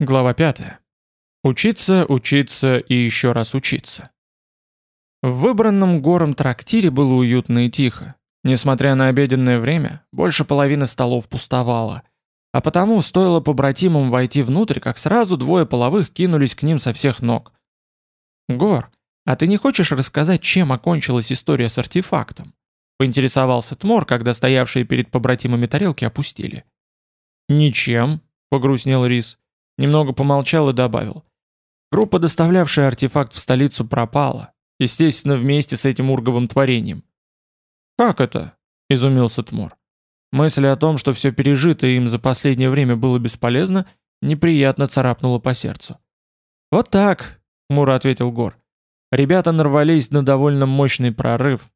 Глава 5. Учиться, учиться и еще раз учиться. В выбранном гором трактире было уютно и тихо. Несмотря на обеденное время, больше половины столов пустовало. А потому стоило побратимам войти внутрь, как сразу двое половых кинулись к ним со всех ног. «Гор, а ты не хочешь рассказать, чем окончилась история с артефактом?» Поинтересовался Тмор, когда стоявшие перед побратимами тарелки опустили. «Ничем», — погрустнел Рис. Немного помолчал и добавил. Группа, доставлявшая артефакт в столицу, пропала. Естественно, вместе с этим урговым творением. «Как это?» – изумился Тмор. Мысль о том, что все пережитое им за последнее время было бесполезно, неприятно царапнула по сердцу. «Вот так», — хмуро ответил Гор. Ребята нарвались на довольно мощный прорыв.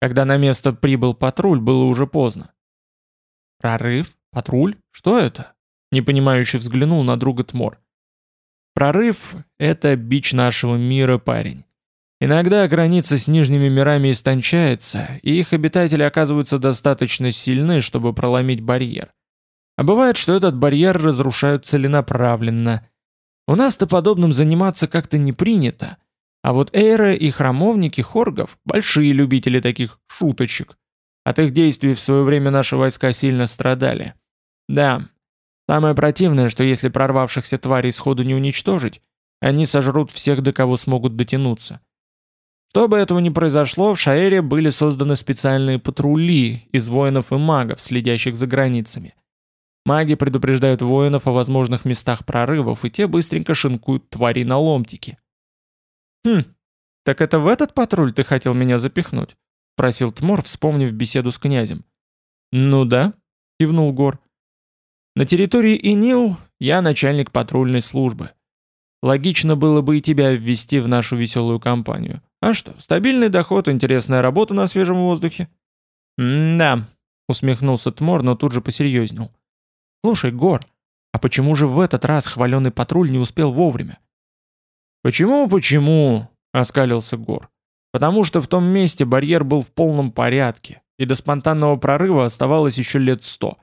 Когда на место прибыл патруль, было уже поздно. «Прорыв? Патруль? Что это?» Непонимающе взглянул на друга Тмор. Прорыв — это бич нашего мира, парень. Иногда граница с нижними мирами истончается, и их обитатели оказываются достаточно сильны, чтобы проломить барьер. А бывает, что этот барьер разрушают целенаправленно. У нас-то подобным заниматься как-то не принято. А вот Эйра и храмовники Хоргов – большие любители таких шуточек. От их действий в свое время наши войска сильно страдали. Да, Самое противное, что если прорвавшихся тварей сходу не уничтожить, они сожрут всех, до кого смогут дотянуться. Чтобы этого не произошло, в Шаэре были созданы специальные патрули из воинов и магов, следящих за границами. Маги предупреждают воинов о возможных местах прорывов, и те быстренько шинкуют твари на ломтики. «Хм, так это в этот патруль ты хотел меня запихнуть?» — просил Тмор, вспомнив беседу с князем. «Ну да», — кивнул Гор. На территории Инил я начальник патрульной службы. Логично было бы и тебя ввести в нашу веселую компанию. А что, стабильный доход, интересная работа на свежем воздухе? «Да», — усмехнулся Тмор, но тут же посерьезнел. «Слушай, Гор, а почему же в этот раз хваленый патруль не успел вовремя?» «Почему, почему?» — оскалился Гор. «Потому что в том месте барьер был в полном порядке, и до спонтанного прорыва оставалось еще лет сто.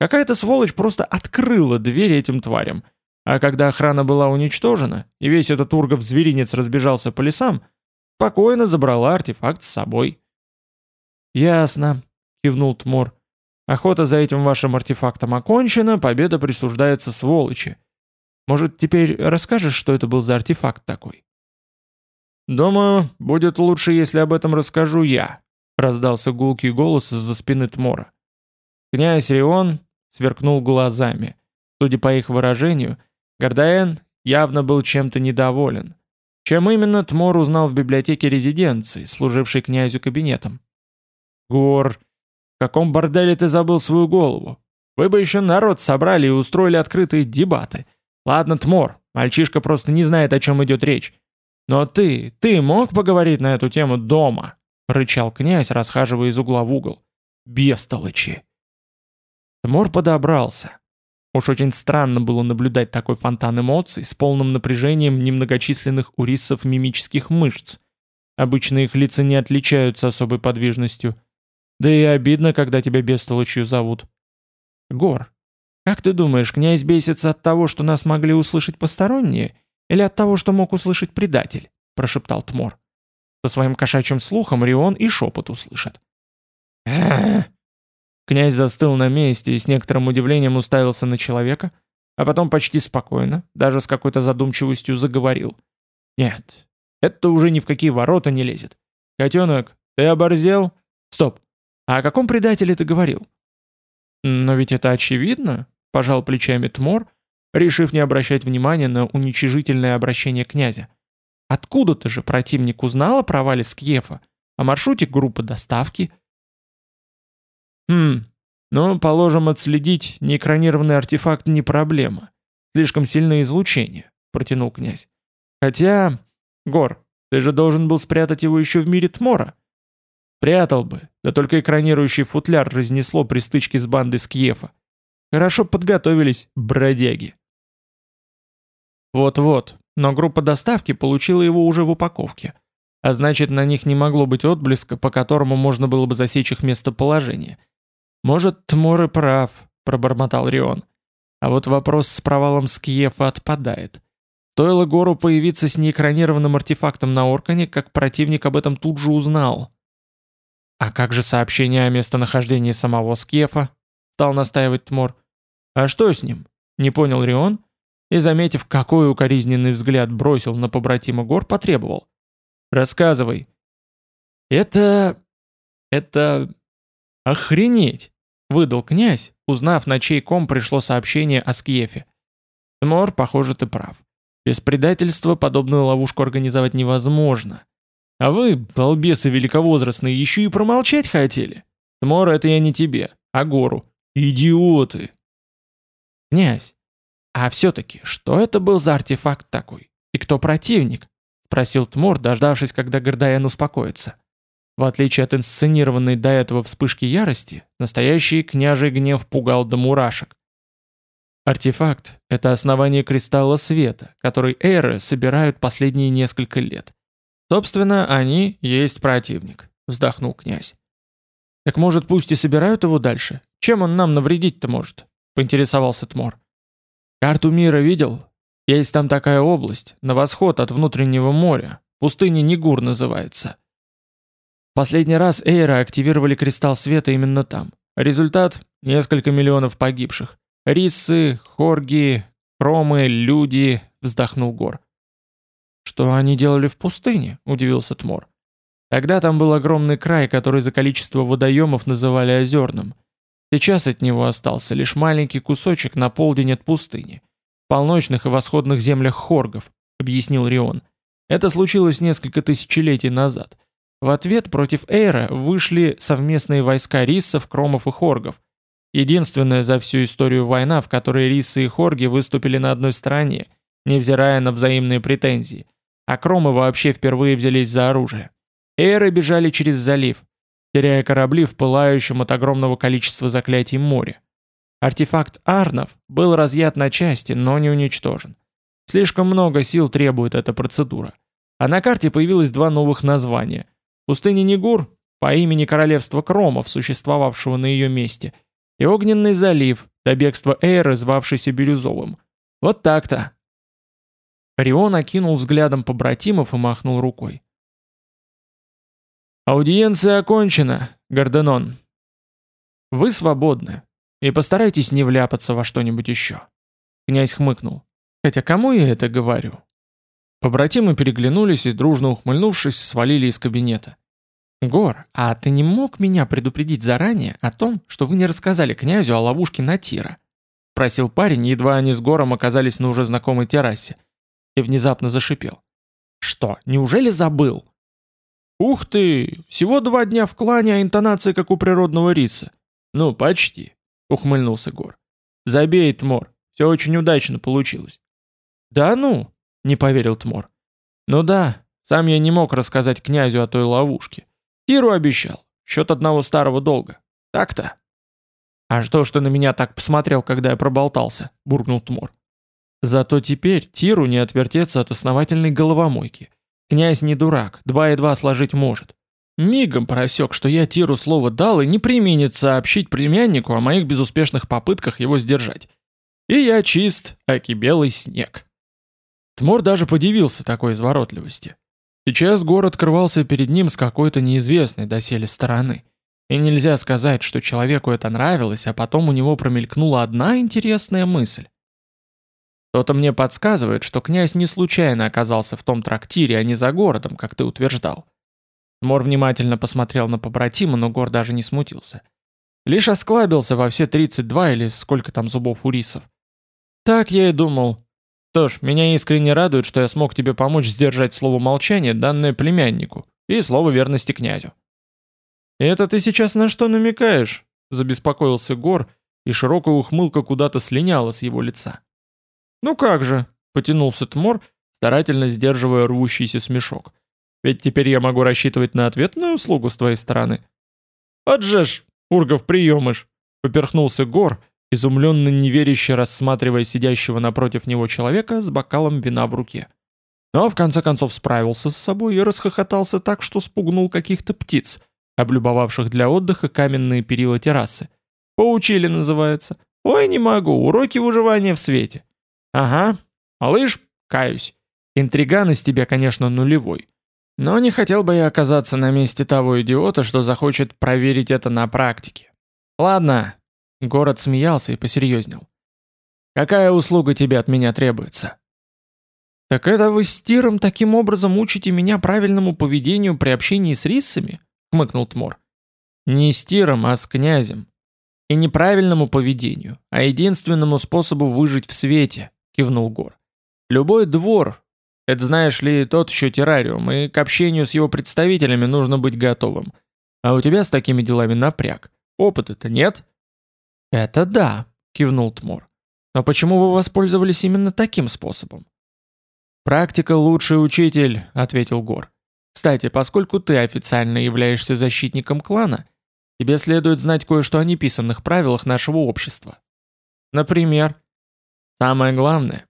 Какая-то сволочь просто открыла дверь этим тварям. А когда охрана была уничтожена, и весь этот ургов-зверинец разбежался по лесам, спокойно забрала артефакт с собой. «Ясно», — кивнул Тмор. «Охота за этим вашим артефактом окончена, победа присуждается сволочи. Может, теперь расскажешь, что это был за артефакт такой?» «Думаю, будет лучше, если об этом расскажу я», — раздался гулкий голос из-за спины Тмора. Князь Рион сверкнул глазами. Судя по их выражению, Гордаен явно был чем-то недоволен. Чем именно, Тмор узнал в библиотеке резиденции, служившей князю кабинетом. «Гор, в каком борделе ты забыл свою голову? Вы бы еще народ собрали и устроили открытые дебаты. Ладно, Тмор, мальчишка просто не знает, о чем идет речь. Но ты, ты мог поговорить на эту тему дома?» — рычал князь, расхаживая из угла в угол. «Бестолочи!» Тмор подобрался. Уж очень странно было наблюдать такой фонтан эмоций с полным напряжением немногочисленных уриссов мимических мышц. Обычно их лица не отличаются особой подвижностью. Да и обидно, когда тебя бестолочью зовут. Гор, как ты думаешь, князь бесится от того, что нас могли услышать посторонние, или от того, что мог услышать предатель? Прошептал Тмор. Со своим кошачьим слухом Рион и шепот услышат. «Эх!» Князь застыл на месте и с некоторым удивлением уставился на человека, а потом почти спокойно, даже с какой-то задумчивостью заговорил. «Нет, это уже ни в какие ворота не лезет. Котенок, ты оборзел? Стоп, а о каком предателе ты говорил?» «Но ведь это очевидно», — пожал плечами Тмор, решив не обращать внимания на уничижительное обращение князя. «Откуда-то же противник узнал о провале Скьефа, о маршруте группы доставки, Хм, ну, положим, отследить неэкранированный артефакт не проблема. Слишком сильное излучение, протянул князь. Хотя... Гор, ты же должен был спрятать его еще в мире Тмора. Прятал бы, да только экранирующий футляр разнесло при стычке с бандой Скьефа. Хорошо подготовились, бродяги. Вот-вот, но группа доставки получила его уже в упаковке. А значит, на них не могло быть отблеска, по которому можно было бы засечь их местоположение. «Может, Тмор и прав», — пробормотал Рион. А вот вопрос с провалом Скиефа отпадает. Стоило Гору появиться с неэкранированным артефактом на Оркане, как противник об этом тут же узнал. «А как же сообщение о местонахождении самого Скефа?» — стал настаивать Тмор. «А что с ним?» — не понял Рион, и, заметив, какой укоризненный взгляд бросил на побратима Гор, потребовал. «Рассказывай». «Это... это... охренеть!» — выдал князь, узнав, на чей ком пришло сообщение о Скефе. «Тмор, похоже, ты прав. Без предательства подобную ловушку организовать невозможно. А вы, балбесы великовозрастные, еще и промолчать хотели? Тмор, это я не тебе, а гору. Идиоты!» «Князь, а все-таки, что это был за артефакт такой? И кто противник? Спросил Тмур, дождавшись, когда Гордаян успокоится. В отличие от инсценированной до этого вспышки ярости, настоящий княжий гнев пугал до мурашек. Артефакт — это основание кристалла света, который эйры собирают последние несколько лет. Собственно, они есть противник, вздохнул князь. Так может, пусть и собирают его дальше? Чем он нам навредить-то может? Поинтересовался Тмор. Карту мира видел? Есть там такая область, на восход от внутреннего моря. Пустыня Нигур называется. Последний раз Эйра активировали кристалл света именно там. Результат — несколько миллионов погибших. Риссы, хорги, кромы, люди, вздохнул Гор. Что они делали в пустыне? Удивился Тмор. Тогда там был огромный край, который за количество водоемов называли озерным — Сейчас от него остался лишь маленький кусочек на полдень от пустыни. В полночных и восходных землях хоргов, объяснил Рион. Это случилось несколько тысячелетий назад. В ответ против Эйра вышли совместные войска риссов, кромов и хоргов. Единственная за всю историю война, в которой рисы и хорги выступили на одной стороне, невзирая на взаимные претензии. А кромы вообще впервые взялись за оружие. Эйры бежали через залив, теряя корабли в пылающем от огромного количества заклятий море. Артефакт Арнов был разъят на части, но не уничтожен. Слишком много сил требует эта процедура. А на карте появилось два новых названия. Пустыня Нигур, по имени королевства Кромов, существовавшего на ее месте, и Огненный залив, до бегства Эйры, звавшийся Бирюзовым. Вот так-то. Рион окинул взглядом побратимов и махнул рукой. «Аудиенция окончена, Горденон. Вы свободны, и постарайтесь не вляпаться во что-нибудь еще». Князь хмыкнул. «Хотя кому я это говорю?» Побратимы переглянулись и, дружно ухмыльнувшись, свалили из кабинета. «Гор, а ты не мог меня предупредить заранее о том, что вы не рассказали князю о ловушке на Тира?» Просил парень, едва они с Гором оказались на уже знакомой террасе. И внезапно зашипел. «Что, неужели забыл?» «Ух ты! Всего два дня в клане, а интонации как у природного риса». «Ну, почти», — ухмыльнулся Гор. «Забей, Тмор, все очень удачно получилось». «Да ну?» — не поверил Тмор. «Ну да, сам я не мог рассказать князю о той ловушке. Тиру обещал, счет одного старого долга. Так-то». «А что ж ты на меня так посмотрел, когда я проболтался?» — буркнул Тмор. «Зато теперь Тиру не отвертеться от основательной головомойки». Князь не дурак, два и два сложить может. Мигом просек, что я Тиру слово дал и не применит сообщить племяннику о моих безуспешных попытках его сдержать. И я чист, аки белый снег. Тмор даже подивился такой изворотливости. Сейчас город открывался перед ним с какой-то неизвестной доселе стороны. И нельзя сказать, что человеку это нравилось, а потом у него промелькнула одна интересная мысль. Кто-то мне подсказывает, что князь не случайно оказался в том трактире, а не за городом, как ты утверждал. Мор внимательно посмотрел на побратима, но Гор даже не смутился. Лишь осклабился во все 32 или сколько там зубов у рисов. Так я и думал. Что ж, меня искренне радует, что я смог тебе помочь сдержать слово молчания, данное племяннику, и слово верности князю. «Это ты сейчас на что намекаешь?» – забеспокоился Гор, и широкая ухмылка куда-то слиняла с его лица. «Ну как же», — потянулся Тмор, старательно сдерживая рвущийся смешок. «Ведь теперь я могу рассчитывать на ответную услугу с твоей стороны». «Вот же ж, Ургов приемыш!» — поперхнулся Гор, изумленно неверяще рассматривая сидящего напротив него человека с бокалом вина в руке. Но в конце концов справился с собой и расхохотался так, что спугнул каких-то птиц, облюбовавших для отдыха каменные перила террасы. «Поучили» называется. Ой, не могу, уроки выживания в свете. Ага, малыш, каюсь. Интриган из тебя, конечно, нулевой. Но не хотел бы я оказаться на месте того идиота, что захочет проверить это на практике. Ладно. Город смеялся и посерьезнел. Какая услуга тебе от меня требуется? Так это вы с Тиром таким образом учите меня правильному поведению при общении с риссами? Хмыкнул Тмор. Не с Тиром, а с князем. И неправильному поведению, а единственному способу выжить в свете, кивнул Гор. Любой двор, это знаешь ли, тот еще террариум, и к общению с его представителями нужно быть готовым. А у тебя с такими делами напряг. Опыта-то нет? Это да, кивнул Тмор. Но почему вы воспользовались именно таким способом? Практика лучший учитель, ответил Гор. Кстати, поскольку ты официально являешься защитником клана, тебе следует знать кое-что о неписанных правилах нашего общества. Например, самое главное,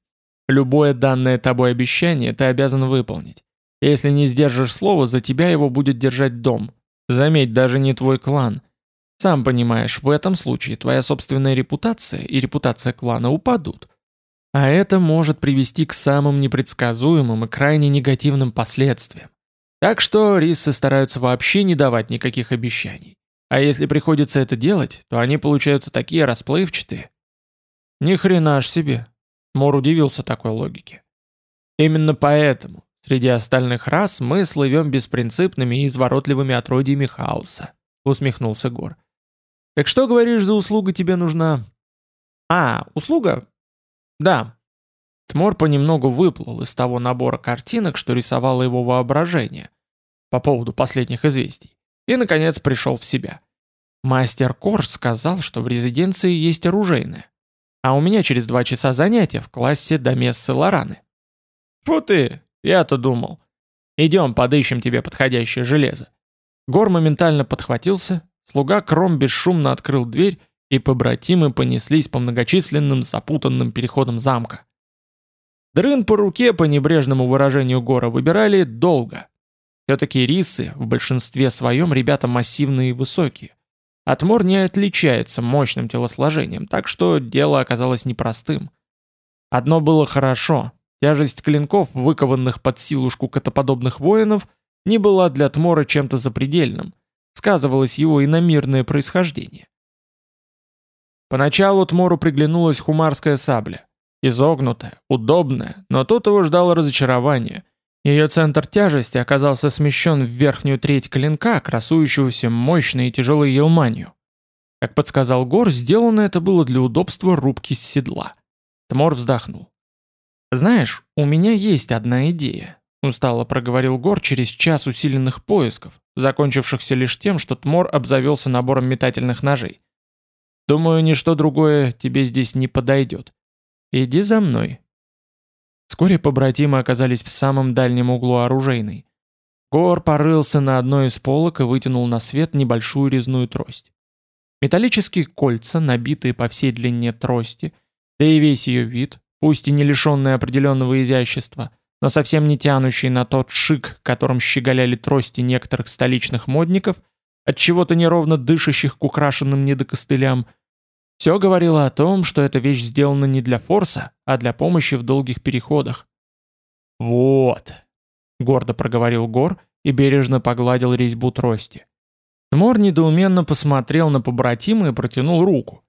любое данное тобой обещание ты обязан выполнить. Если не сдержишь слово, за тебя его будет держать дом. Заметь, даже не твой клан. Сам понимаешь, в этом случае твоя собственная репутация и репутация клана упадут. А это может привести к самым непредсказуемым и крайне негативным последствиям. Так что рисы стараются вообще не давать никаких обещаний. А если приходится это делать, то они получаются такие расплывчатые. Ни хрена ж себе. Мор удивился такой логике. Именно поэтому среди остальных рас мы слывем беспринципными и изворотливыми отродьями хаоса, усмехнулся Гор. Так что, говоришь, за услуга тебе нужна? А, услуга? Да. Тмор понемногу выплыл из того набора картинок, что рисовало его воображение по поводу последних известий, и, наконец, пришел в себя. Мастер Корж сказал, что в резиденции есть оружейная, а у меня через два часа занятия в классе Домессы Лораны. Фу ты, я-то думал. Идем, подыщем тебе подходящее железо. Гор моментально подхватился, слуга Кром бесшумно открыл дверь и побратимы понеслись по многочисленным запутанным переходам замка. Дрын по руке, по небрежному выражению Гора, выбирали долго. Все-таки рисы в большинстве своем ребята массивные и высокие. Атмор не отличается мощным телосложением, так что дело оказалось непростым. Одно было хорошо. Тяжесть клинков, выкованных под силушку котоподобных воинов, не была для Тмора чем-то запредельным. Сказывалось его иномирное происхождение. Поначалу Тмору приглянулась хумарская сабля. Изогнутая, удобная, но тут его ждало разочарование. Ее центр тяжести оказался смещен в верхнюю треть клинка, красующегося мощной и тяжелой елманью. Как подсказал Гор, сделано это было для удобства рубки с седла. Тмор вздохнул. «Знаешь, у меня есть одна идея», — устало проговорил Гор через час усиленных поисков, закончившихся лишь тем, что Тмор обзавелся набором метательных ножей. Думаю, ничто другое тебе здесь не подойдет. Иди за мной». Вскоре побратимы оказались в самом дальнем углу оружейной. Гор порылся на одной из полок и вытянул на свет небольшую резную трость. Металлические кольца, набитые по всей длине трости, да и весь ее вид, пусть и не лишенный определенного изящества, но совсем не тянущий на тот шик, которым щеголяли трости некоторых столичных модников, от чего-то неровно дышащих к украшенным недокостылям, все говорило о том, что эта вещь сделана не для форса, а для помощи в долгих переходах. «Вот», — гордо проговорил Гор и бережно погладил резьбу трости. Тмор недоуменно посмотрел на побратима и протянул руку.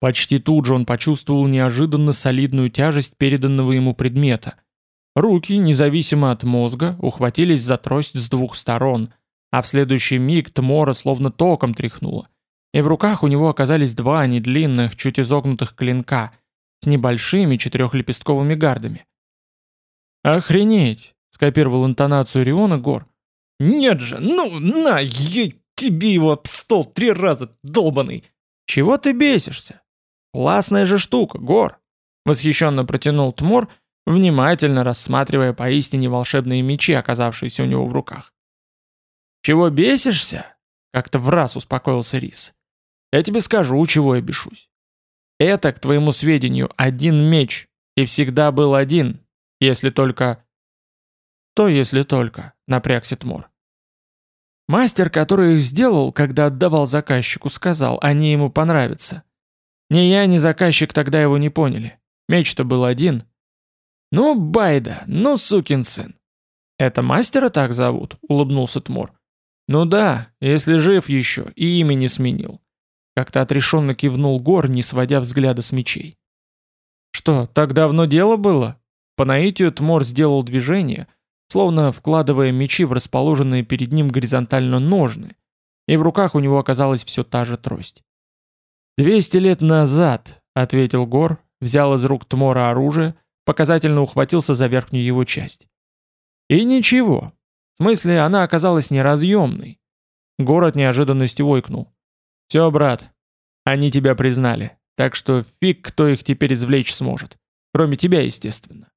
Почти тут же он почувствовал неожиданно солидную тяжесть переданного ему предмета. Руки, независимо от мозга, ухватились за трость с двух сторон, а в следующий миг Тмора словно током тряхнуло и в руках у него оказались два недлинных, чуть изогнутых клинка с небольшими четырехлепестковыми гардами. «Охренеть!» — скопировал интонацию Риона Гор. «Нет же, ну, на, я тебе его об стол три раза, долбаный!» «Чего ты бесишься? Классная же штука, Гор!» Восхищенно протянул Тмор, внимательно рассматривая поистине волшебные мечи, оказавшиеся у него в руках. «Чего бесишься?» — как-то в раз успокоился Рис. Я тебе скажу, чего я бешусь. Это, к твоему сведению, один меч, и всегда был один, если только... То если только, напрягся Тмор. Мастер, который их сделал, когда отдавал заказчику, сказал, они ему понравятся. Ни я, ни заказчик тогда его не поняли. Меч-то был один. Ну, Байда, ну, сукин сын. Это мастера так зовут? Улыбнулся Тмор. Ну да, если жив еще, и имя не сменил. Как-то отрешенно кивнул Гор, не сводя взгляда с мечей. Что, так давно дело было? По наитию Тмор сделал движение, словно вкладывая мечи в расположенные перед ним горизонтально ножны, и в руках у него оказалась все та же трость. «Двести лет назад», — ответил Гор, взял из рук Тмора оружие, показательно ухватился за верхнюю его часть. «И ничего. В смысле, она оказалась неразъемной». Гор от неожиданности ойкнул. «Все, брат, они тебя признали, так что фиг кто их теперь извлечь сможет. Кроме тебя, естественно».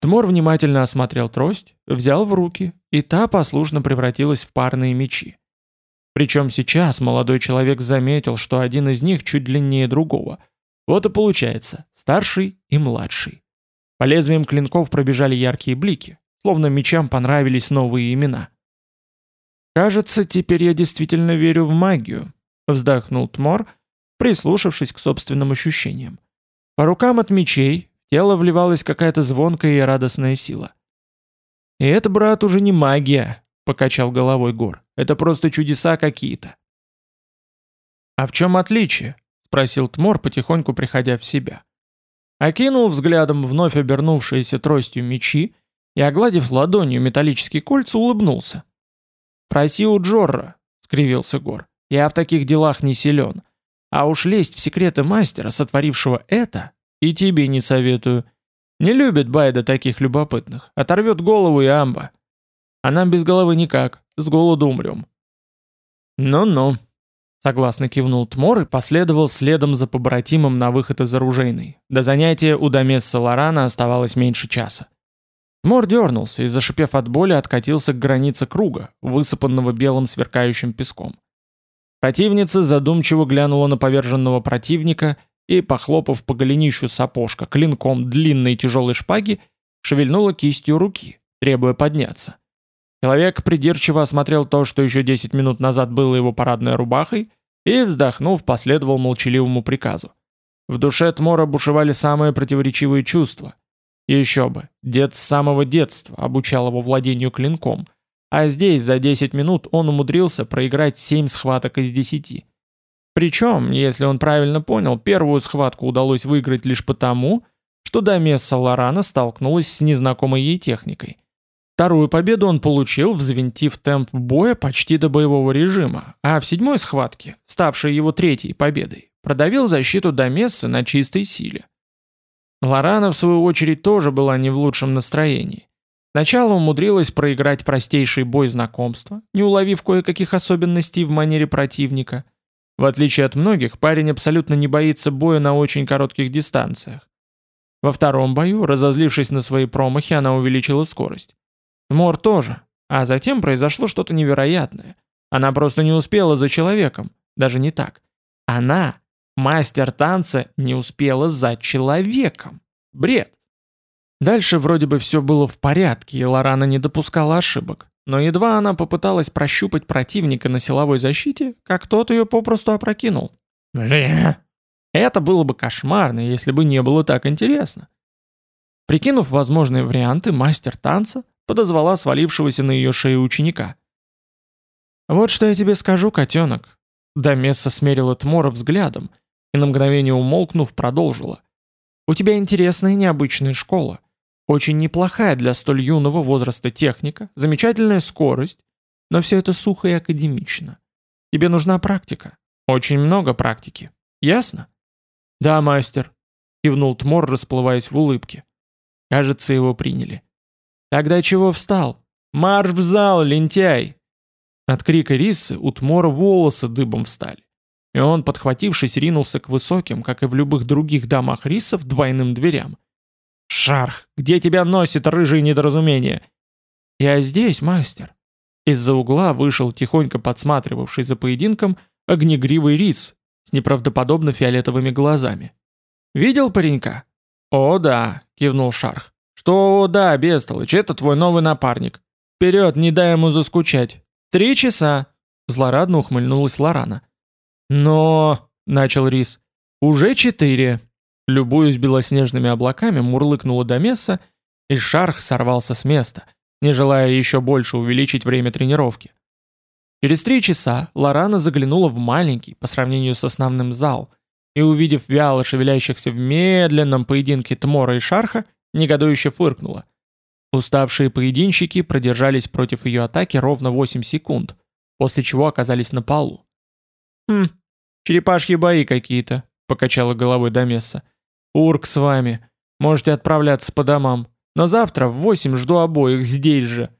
Тмор внимательно осмотрел трость, взял в руки, и та послушно превратилась в парные мечи. Причем сейчас молодой человек заметил, что один из них чуть длиннее другого. Вот и получается, старший и младший. По лезвиям клинков пробежали яркие блики, словно мечам понравились новые имена. «Кажется, теперь я действительно верю в магию», — вздохнул Тмор, прислушавшись к собственным ощущениям. По рукам от мечей тело вливалась какая-то звонкая и радостная сила. «И это, брат, уже не магия», — покачал головой Гор. «Это просто чудеса какие-то». «А в чем отличие?» — спросил Тмор, потихоньку приходя в себя. Окинул взглядом вновь обернувшиеся тростью мечи и, огладив ладонью металлические кольца, улыбнулся. «Проси у Джорра», — скривился Гор. «Я в таких делах не силен. А уж лезть в секреты мастера, сотворившего это, и тебе не советую. Не любит Байда таких любопытных. Оторвет голову и амба. А нам без головы никак. С голоду умрем. Ну-ну. Согласно кивнул Тмор и последовал следом за побратимом на выход из оружейной. До занятия у Домесса Лорана оставалось меньше часа. Тмор дернулся и, зашипев от боли, откатился к границе круга, высыпанного белым сверкающим песком. Противница задумчиво глянула на поверженного противника и, похлопав по голенищу сапожка клинком длинной тяжелой шпаги, шевельнула кистью руки, требуя подняться. Человек придирчиво осмотрел то, что еще 10 минут назад было его парадной рубахой, и, вздохнув, последовал молчаливому приказу. В душе Тмора бушевали самые противоречивые чувства. Еще бы, дед с самого детства обучал его владению клинком, а здесь за 10 минут он умудрился проиграть 7 схваток из 10. Причем, если он правильно понял, первую схватку удалось выиграть лишь потому, что Дамесса Лорана столкнулась с незнакомой ей техникой. Вторую победу он получил, взвинтив темп боя почти до боевого режима, а в седьмой схватке, ставшей его третьей победой, продавил защиту Дамессы на чистой силе. Лорана, в свою очередь, тоже была не в лучшем настроении. Сначала умудрилась проиграть простейший бой знакомства, не уловив кое-каких особенностей в манере противника – в отличие от многих, парень абсолютно не боится боя на очень коротких дистанциях. Во втором бою, разозлившись на свои промахи, она увеличила скорость. Мор тоже. А затем произошло что-то невероятное. Она просто не успела за человеком. Даже не так. Она, мастер танца, не успела за человеком. Бред. Дальше вроде бы все было в порядке, и Лорана не допускала ошибок. Но едва она попыталась прощупать противника на силовой защите, как тот ее попросту опрокинул. Это было бы кошмарно, если бы не было так интересно. Прикинув возможные варианты, мастер танца подозвала свалившегося на ее шею ученика. «Вот что я тебе скажу, котенок». Дамесса смерила Тмора взглядом и на мгновение умолкнув, продолжила. «У тебя интересная необычная школа. Очень неплохая для столь юного возраста техника, замечательная скорость, но все это сухо и академично. Тебе нужна практика. Очень много практики. Ясно? Да, мастер, кивнул Тмор, расплываясь в улыбке. Кажется, его приняли. Тогда чего встал? Марш в зал, лентяй! От крика Рисы у Тмора волосы дыбом встали. И он, подхватившись, ринулся к высоким, как и в любых других домах рисов, двойным дверям. «Шарх, где тебя носит рыжие недоразумения?» «Я здесь, мастер». Из-за угла вышел тихонько подсматривавший за поединком огнегривый рис с неправдоподобно фиолетовыми глазами. «Видел паренька?» «О, да», — кивнул Шарх. «Что да, бестолочь, это твой новый напарник. Вперед, не дай ему заскучать. Три часа!» Злорадно ухмыльнулась Лорана. «Но...» — начал Рис. «Уже четыре!» Любуясь белоснежными облаками, мурлыкнула до месса, и шарх сорвался с места, не желая еще больше увеличить время тренировки. Через три часа Лорана заглянула в маленький, по сравнению с основным зал, и, увидев вяло шевелящихся в медленном поединке Тмора и Шарха, негодующе фыркнула. Уставшие поединщики продержались против ее атаки ровно 8 секунд, после чего оказались на полу. «Хм, черепашьи бои какие-то», — покачала головой Домесса. «Урк с вами. Можете отправляться по домам. Но завтра в восемь жду обоих здесь же.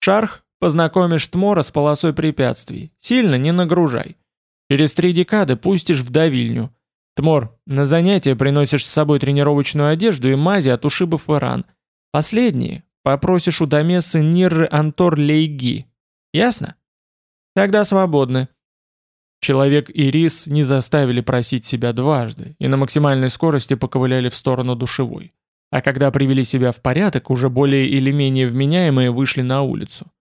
Шарх, познакомишь Тмора с полосой препятствий. Сильно не нагружай. Через три декады пустишь в давильню. Тмор, на занятия приносишь с собой тренировочную одежду и мази от ушибов и ран. Последние попросишь у Домессы Нирры Антор Лейги. Ясно? Тогда свободны. Человек и Рис не заставили просить себя дважды и на максимальной скорости поковыляли в сторону душевой. А когда привели себя в порядок, уже более или менее вменяемые вышли на улицу.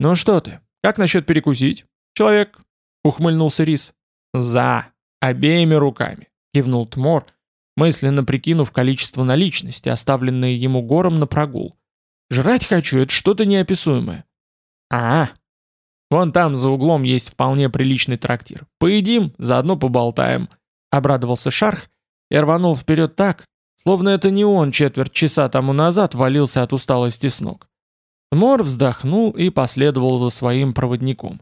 «Ну что ты, как насчет перекусить, человек?» — ухмыльнулся Рис. «За! Обеими руками!» — кивнул Тмор, мысленно прикинув количество наличности, оставленные ему гором на прогул. «Жрать хочу, это что-то неописуемое». «А, Вон там за углом есть вполне приличный трактир. Поедим, заодно поболтаем», — обрадовался Шарх и рванул вперед так, словно это не он четверть часа тому назад валился от усталости с ног. Тмор вздохнул и последовал за своим проводником.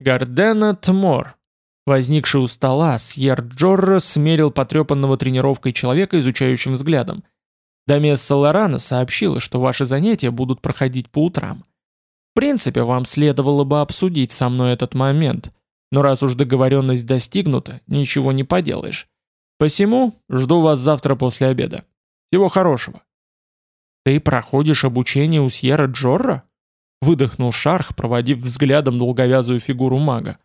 Гардена Тмор, возникший у стола, Сьер Джорро смерил потрепанного тренировкой человека изучающим взглядом. Дамесса Лорана сообщила, что ваши занятия будут проходить по утрам принципе, вам следовало бы обсудить со мной этот момент, но раз уж договоренность достигнута, ничего не поделаешь. Посему жду вас завтра после обеда. Всего хорошего». «Ты проходишь обучение у Сьерра Джорра?» выдохнул Шарх, проводив взглядом долговязую фигуру мага.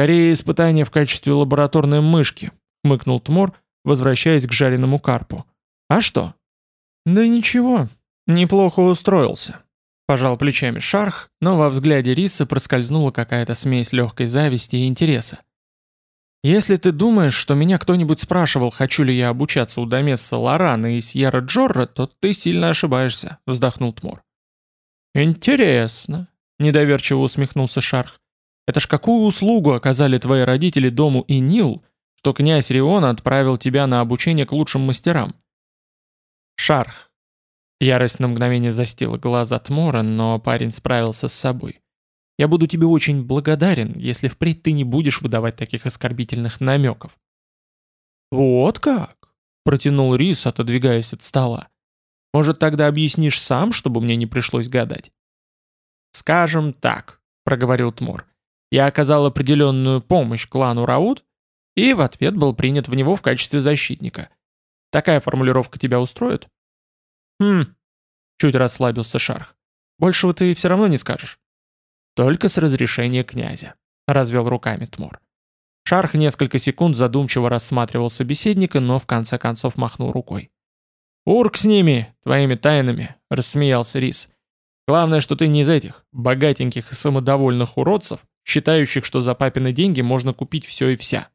«Скорее испытание в качестве лабораторной мышки», хмыкнул Тмор, возвращаясь к жареному карпу. «А что?» «Да ничего, неплохо устроился. Пожал плечами Шарх, но во взгляде Риса проскользнула какая-то смесь легкой зависти и интереса. «Если ты думаешь, что меня кто-нибудь спрашивал, хочу ли я обучаться у Домесса Лорана и Сьерра Джорра, то ты сильно ошибаешься», — вздохнул Тмор. «Интересно», — недоверчиво усмехнулся Шарх. «Это ж какую услугу оказали твои родители дому и Нил, что князь Рион отправил тебя на обучение к лучшим мастерам?» «Шарх, Ярость на мгновение застила глаза Тмора, но парень справился с собой. «Я буду тебе очень благодарен, если впредь ты не будешь выдавать таких оскорбительных намеков». «Вот как?» — протянул Рис, отодвигаясь от стола. «Может, тогда объяснишь сам, чтобы мне не пришлось гадать?» «Скажем так», — проговорил Тмор. «Я оказал определенную помощь клану Раут и в ответ был принят в него в качестве защитника. Такая формулировка тебя устроит?» «Хм...» — чуть расслабился Шарх. «Большего ты все равно не скажешь». «Только с разрешения князя», — развел руками Тмор. Шарх несколько секунд задумчиво рассматривал собеседника, но в конце концов махнул рукой. «Урк с ними, твоими тайнами», — рассмеялся Рис. «Главное, что ты не из этих, богатеньких и самодовольных уродцев, считающих, что за папины деньги можно купить все и вся».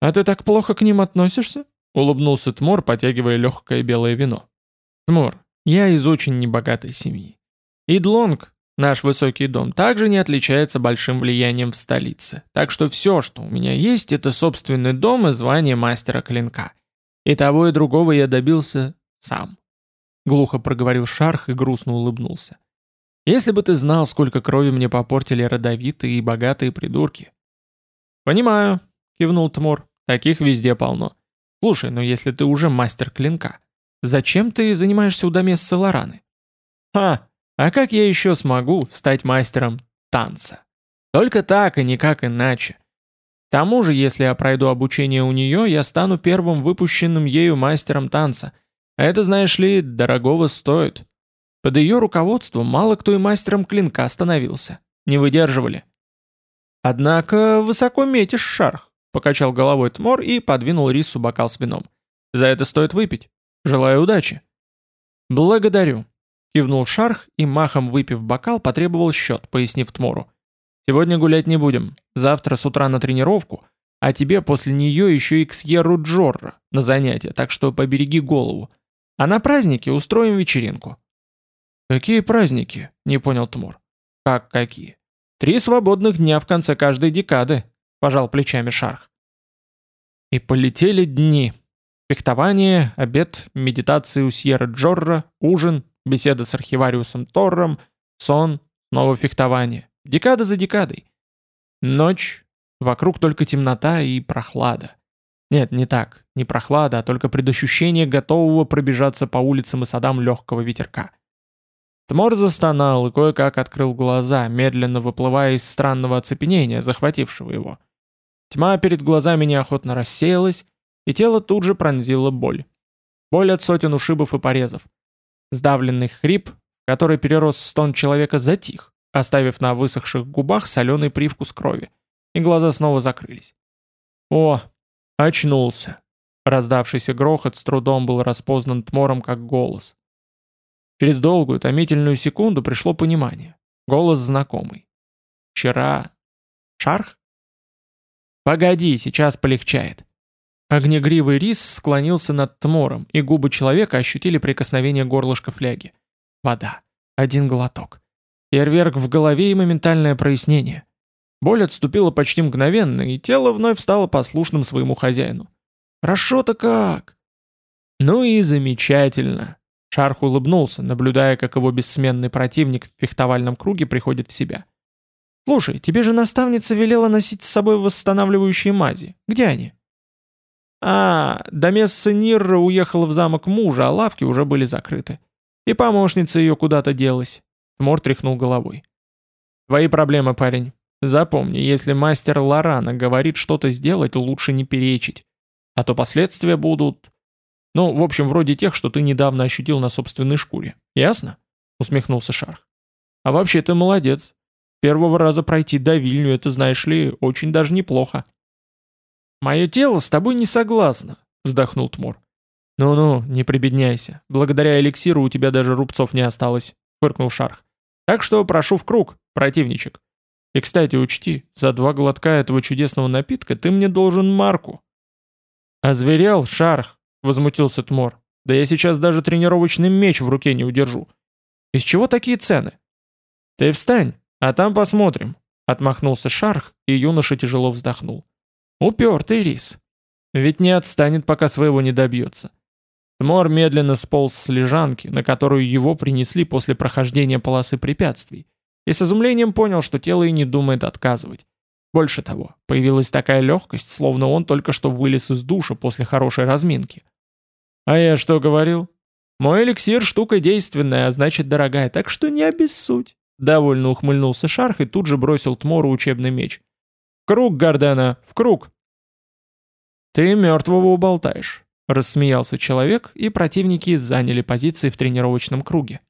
«А ты так плохо к ним относишься?» — улыбнулся Тмор, потягивая легкое белое вино. Тмур, я из очень небогатой семьи. Идлонг, наш высокий дом, также не отличается большим влиянием в столице. Так что все, что у меня есть, это собственный дом и звание мастера клинка. И того и другого я добился сам. Глухо проговорил Шарх и грустно улыбнулся. Если бы ты знал, сколько крови мне попортили родовитые и богатые придурки. Понимаю, кивнул Тмор. Таких везде полно. Слушай, но если ты уже мастер клинка, Зачем ты занимаешься у Домессы Лораны? Ха, а как я еще смогу стать мастером танца? Только так и никак иначе. К тому же, если я пройду обучение у нее, я стану первым выпущенным ею мастером танца. А это, знаешь ли, дорогого стоит. Под ее руководством мало кто и мастером клинка становился. Не выдерживали. Однако высоко метишь, Шарх, покачал головой Тмор и подвинул Рису бокал с вином. За это стоит выпить. Желаю удачи». «Благодарю», — кивнул Шарх и, махом выпив бокал, потребовал счет, пояснив Тмору. «Сегодня гулять не будем. Завтра с утра на тренировку, А тебе после нее еще и к Сьерру Джорро на занятия, так что побереги голову. А на празднике устроим вечеринку». «Какие праздники?» — не понял Тмур. «Как какие?» «Три свободных дня в конце каждой декады», — пожал плечами Шарх. И полетели дни. Фехтование, обед, медитации у Сьерра Джорра, ужин, беседа с архивариусом Торром, сон, снова фехтование. Декада за декадой. Ночь, вокруг только темнота и прохлада. Нет, не так, не прохлада, а только предощущение готового пробежаться по улицам и садам легкого ветерка. Тмор застонал и кое-как открыл глаза, медленно выплывая из странного оцепенения, захватившего его. Тьма перед глазами неохотно рассеялась, и тело тут же пронзила боль. Боль от сотен ушибов и порезов. Сдавленный хрип, который перерос в стон человека, затих, оставив на высохших губах соленый привкус крови, и глаза снова закрылись. О, очнулся. Раздавшийся грохот с трудом был распознан Тмором как голос. Через долгую, томительную секунду пришло понимание. Голос знакомый. Вчера... Шарх? Погоди, сейчас полегчает. Огнегривый рис склонился над Тмором, и губы человека ощутили прикосновение горлышка фляги. Вода. Один глоток. Фейерверк в голове и моментальное прояснение. Боль отступила почти мгновенно, и тело вновь стало послушным своему хозяину. Хорошо-то как! Ну и замечательно. Шарх улыбнулся, наблюдая, как его бессменный противник в фехтовальном круге приходит в себя. «Слушай, тебе же наставница велела носить с собой восстанавливающие мази. Где они?» «А, Домесса Нирра уехала в замок мужа, а лавки уже были закрыты. И помощница ее куда-то делась». Мор тряхнул головой. «Твои проблемы, парень. Запомни, если мастер Лорана говорит что-то сделать, лучше не перечить. А то последствия будут...» Ну, в общем, вроде тех, что ты недавно ощутил на собственной шкуре. Ясно? Усмехнулся Шарх. А вообще ты молодец. Первого раза пройти до Вильню, это, знаешь ли, очень даже неплохо. Мое тело с тобой не согласно, вздохнул Тмор. Ну-ну, не прибедняйся. Благодаря эликсиру у тебя даже рубцов не осталось, фыркнул Шарх. Так что прошу в круг, противничек. И, кстати, учти, за два глотка этого чудесного напитка ты мне должен марку. Озверел, Шарх, — возмутился Тмор. «Да я сейчас даже тренировочный меч в руке не удержу. Из чего такие цены?» «Ты встань, а там посмотрим», — отмахнулся Шарх, и юноша тяжело вздохнул. «Упертый рис. Ведь не отстанет, пока своего не добьется». Тмор медленно сполз с лежанки, на которую его принесли после прохождения полосы препятствий, и с изумлением понял, что тело и не думает отказывать. Больше того, появилась такая легкость, словно он только что вылез из душа после хорошей разминки. А я что говорил? Мой эликсир штука действенная, а значит дорогая, так что не обессудь. Довольно ухмыльнулся Шарх и тут же бросил Тмору учебный меч. «В круг, Гордана, в круг!» «Ты мертвого уболтаешь», — рассмеялся человек, и противники заняли позиции в тренировочном круге.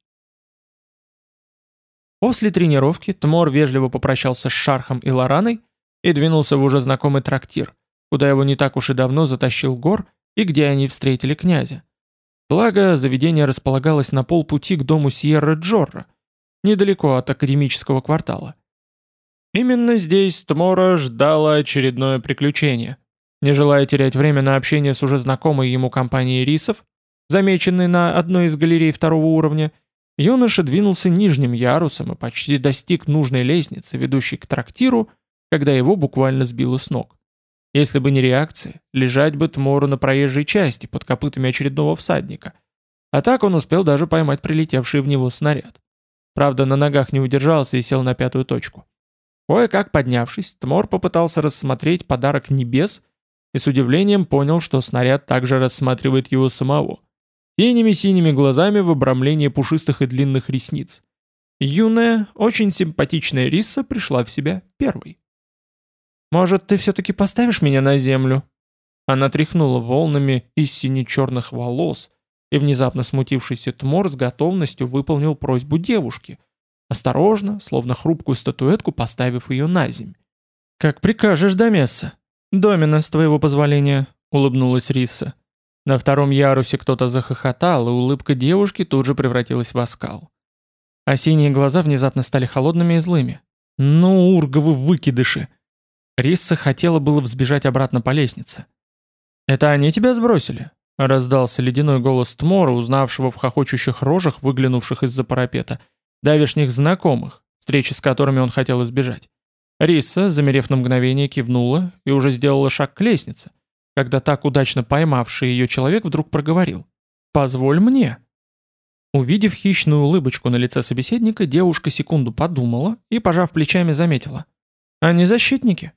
После тренировки Тмор вежливо попрощался с Шархом и Лораной и двинулся в уже знакомый трактир, куда его не так уж и давно затащил Гор и где они встретили князя. Благо, заведение располагалось на полпути к дому Сьерра-Джорра, недалеко от академического квартала. Именно здесь Тмора ждало очередное приключение. Не желая терять время на общение с уже знакомой ему компанией рисов, замеченной на одной из галерей второго уровня, юноша двинулся нижним ярусом и почти достиг нужной лестницы, ведущей к трактиру, когда его буквально сбило с ног. Если бы не реакция, лежать бы Тмору на проезжей части под копытами очередного всадника. А так он успел даже поймать прилетевший в него снаряд. Правда, на ногах не удержался и сел на пятую точку. Кое-как поднявшись, Тмор попытался рассмотреть подарок небес и с удивлением понял, что снаряд также рассматривает его самого. Синими-синими глазами в обрамлении пушистых и длинных ресниц. Юная, очень симпатичная Риса пришла в себя первой. «Может, ты все-таки поставишь меня на землю?» Она тряхнула волнами из сине-черных волос, и внезапно смутившийся Тмор с готовностью выполнил просьбу девушки, осторожно, словно хрупкую статуэтку, поставив ее на земь. «Как прикажешь, Домесса. Домина, с твоего позволения», — улыбнулась Риса. На втором ярусе кто-то захохотал, и улыбка девушки тут же превратилась в оскал. А синие глаза внезапно стали холодными и злыми. «Ну, урговы выкидыши!» Рисса хотела было взбежать обратно по лестнице. «Это они тебя сбросили?» — раздался ледяной голос Тмора, узнавшего в хохочущих рожах, выглянувших из-за парапета, давешних знакомых, встречи с которыми он хотел избежать. Рисса, замерев на мгновение, кивнула и уже сделала шаг к лестнице, когда так удачно поймавший ее человек вдруг проговорил. «Позволь мне». Увидев хищную улыбочку на лице собеседника, девушка секунду подумала и, пожав плечами, заметила. «Они защитники».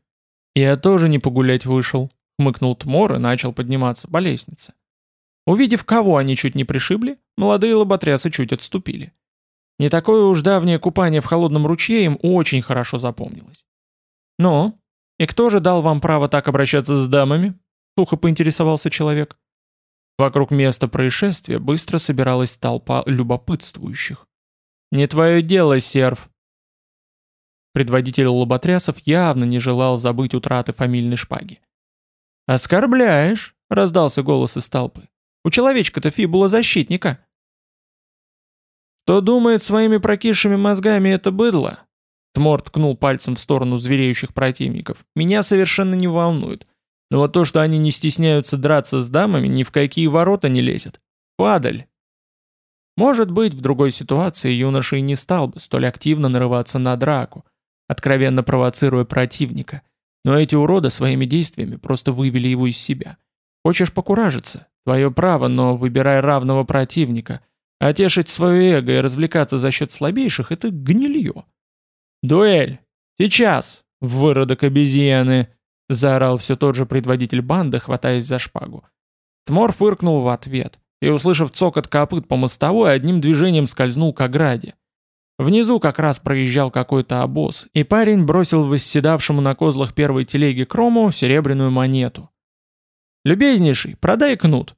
«Я тоже не погулять вышел», — хмыкнул Тмор и начал подниматься по лестнице. Увидев, кого они чуть не пришибли, молодые лоботрясы чуть отступили. Не такое уж давнее купание в холодном ручье им очень хорошо запомнилось. «Ну, и кто же дал вам право так обращаться с дамами?» — сухо поинтересовался человек. Вокруг места происшествия быстро собиралась толпа любопытствующих. «Не твое дело, серв!» Предводитель лоботрясов явно не желал забыть утраты фамильной шпаги. «Оскорбляешь!» — раздался голос из толпы. «У человечка-то фибула защитника!» «Кто думает своими прокисшими мозгами это быдло?» Тмор ткнул пальцем в сторону звереющих противников. «Меня совершенно не волнует. Но вот то, что они не стесняются драться с дамами, ни в какие ворота не лезет. Падаль. Может быть, в другой ситуации юноша и не стал бы столь активно нарываться на драку, откровенно провоцируя противника. Но эти уроды своими действиями просто вывели его из себя. Хочешь покуражиться? Твое право, но выбирай равного противника. А тешить свое эго и развлекаться за счет слабейших – это гнилье. «Дуэль! Сейчас, выродок обезьяны!» — заорал все тот же предводитель банды, хватаясь за шпагу. Тмор фыркнул в ответ и, услышав цокот копыт по мостовой, одним движением скользнул к ограде. Внизу как раз проезжал какой-то обоз, и парень бросил восседавшему на козлах первой телеги Крому серебряную монету. «Любезнейший, продай кнут!»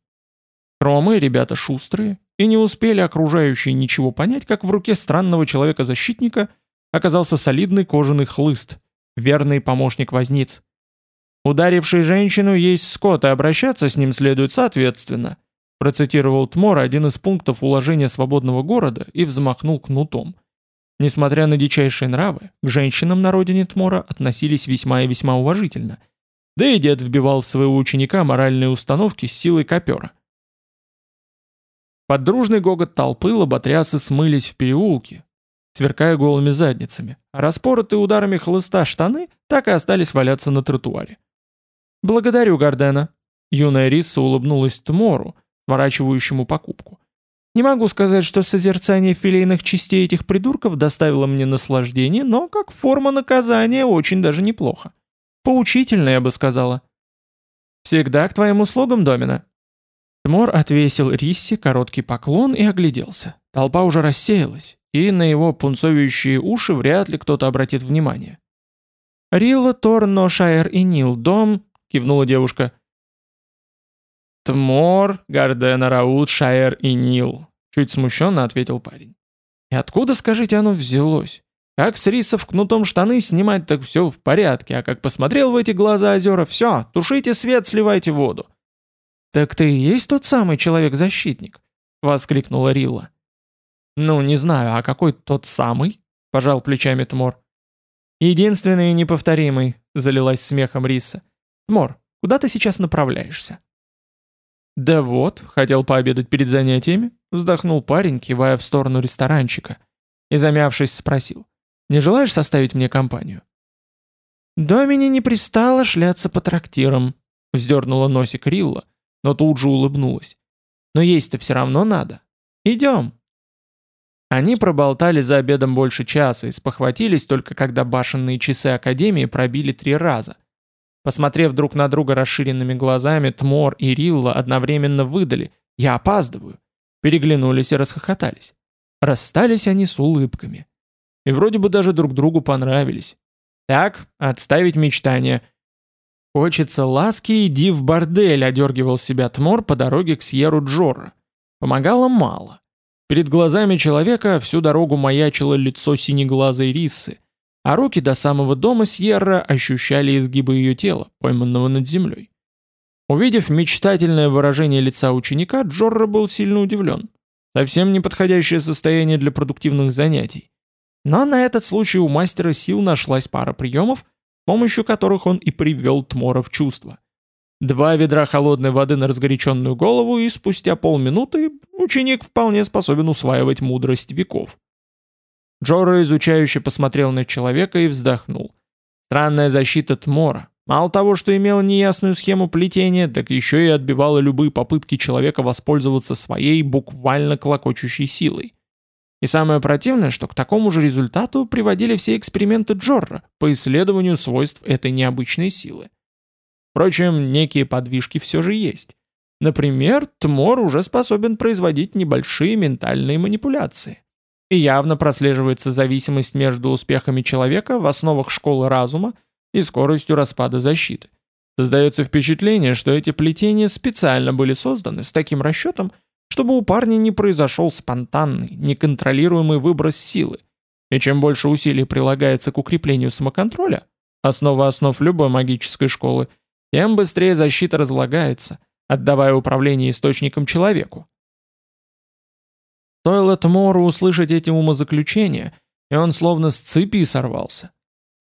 Кромы, ребята шустрые, и не успели окружающие ничего понять, как в руке странного человека-защитника оказался солидный кожаный хлыст, верный помощник возниц. Ударивший женщину есть скот, и обращаться с ним следует соответственно», процитировал Тмор один из пунктов уложения свободного города и взмахнул кнутом. Несмотря на дичайшие нравы, к женщинам на родине Тмора относились весьма и весьма уважительно. Да и дед вбивал в своего ученика моральные установки с силой копера. Под дружный гогот толпы лоботрясы смылись в переулки, сверкая голыми задницами, а распоротые ударами хлыста штаны так и остались валяться на тротуаре. «Благодарю, Гардена». Юная Риса улыбнулась Тмору, сворачивающему покупку. «Не могу сказать, что созерцание филейных частей этих придурков доставило мне наслаждение, но как форма наказания очень даже неплохо. Поучительно, я бы сказала». «Всегда к твоим услугам, Домина». Тмор отвесил Риссе короткий поклон и огляделся. Толпа уже рассеялась, и на его пунцовющие уши вряд ли кто-то обратит внимание. Рилла, Тор, Ношайр и Нил, дом кивнула девушка. «Тмор, Гардена, Раут, Шаер и Нил», — чуть смущенно ответил парень. «И откуда, скажите, оно взялось? Как с рисов кнутом штаны снимать, так все в порядке, а как посмотрел в эти глаза озера, все, тушите свет, сливайте воду». «Так ты и есть тот самый человек-защитник?» — воскликнула Рилла. «Ну, не знаю, а какой тот самый?» — пожал плечами Тмор. «Единственный и неповторимый», — залилась смехом Риса. Мор, куда ты сейчас направляешься?» «Да вот, хотел пообедать перед занятиями», — вздохнул парень, кивая в сторону ресторанчика, и замявшись спросил. «Не желаешь составить мне компанию?» «Домини не пристало шляться по трактирам», — вздернула носик Рилла, но тут же улыбнулась. «Но есть-то все равно надо. Идем». Они проболтали за обедом больше часа и спохватились только когда башенные часы Академии пробили три раза. Посмотрев друг на друга расширенными глазами, Тмор и Рилла одновременно выдали «Я опаздываю!» Переглянулись и расхохотались. Расстались они с улыбками. И вроде бы даже друг другу понравились. Так, отставить мечтания. Хочется ласки, иди в бордель, одергивал себя Тмор по дороге к Сьеру Джорро. Помогало мало. Перед глазами человека всю дорогу маячило лицо синеглазой рисы, а руки до самого дома Сьерра ощущали изгибы ее тела, пойманного над землей. Увидев мечтательное выражение лица ученика, Джорро был сильно удивлен. Совсем неподходящее состояние для продуктивных занятий. Но на этот случай у мастера сил нашлась пара приемов, помощью которых он и привел Тмора в чувство. Два ведра холодной воды на разгоряченную голову, и спустя полминуты ученик вполне способен усваивать мудрость веков. Джора изучающе посмотрел на человека и вздохнул. Странная защита Тмора. Мало того, что имела неясную схему плетения, так еще и отбивала любые попытки человека воспользоваться своей буквально клокочущей силой. И самое противное, что к такому же результату приводили все эксперименты Джорра по исследованию свойств этой необычной силы. Впрочем, некие подвижки все же есть. Например, Тмор уже способен производить небольшие ментальные манипуляции. И явно прослеживается зависимость между успехами человека в основах школы разума и скоростью распада защиты. Создается впечатление, что эти плетения специально были созданы с таким расчетом, чтобы у парня не произошел спонтанный, неконтролируемый выброс силы. И чем больше усилий прилагается к укреплению самоконтроля, основа основ любой магической школы – тем быстрее защита разлагается, отдавая управление источником человеку. Стоило Тмору услышать эти умозаключения, и он словно с цепи сорвался.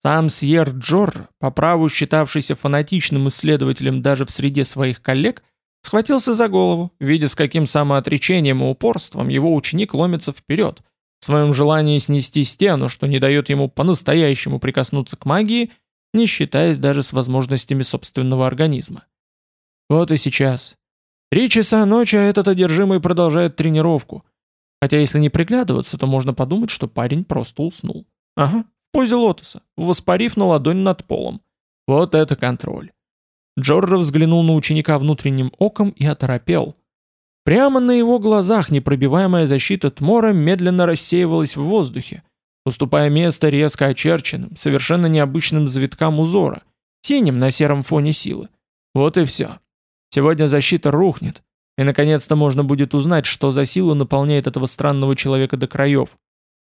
Сам Сьер Джор, по праву считавшийся фанатичным исследователем даже в среде своих коллег, схватился за голову, видя с каким самоотречением и упорством его ученик ломится вперед, в своем желании снести стену, что не дает ему по-настоящему прикоснуться к магии – не считаясь даже с возможностями собственного организма. Вот и сейчас. Три часа ночи, а этот одержимый продолжает тренировку. Хотя если не приглядываться, то можно подумать, что парень просто уснул. Ага, в позе лотоса, воспарив на ладонь над полом. Вот это контроль. Джорро взглянул на ученика внутренним оком и оторопел. Прямо на его глазах непробиваемая защита Тмора медленно рассеивалась в воздухе, уступая место резко очерченным, совершенно необычным завиткам узора, теням на сером фоне силы. Вот и все. Сегодня защита рухнет, и наконец-то можно будет узнать, что за сила наполняет этого странного человека до краев.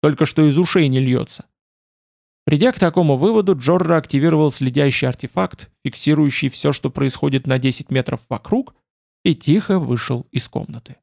Только что из ушей не льется. Придя к такому выводу, Джорро активировал следящий артефакт, фиксирующий все, что происходит на 10 метров вокруг, и тихо вышел из комнаты.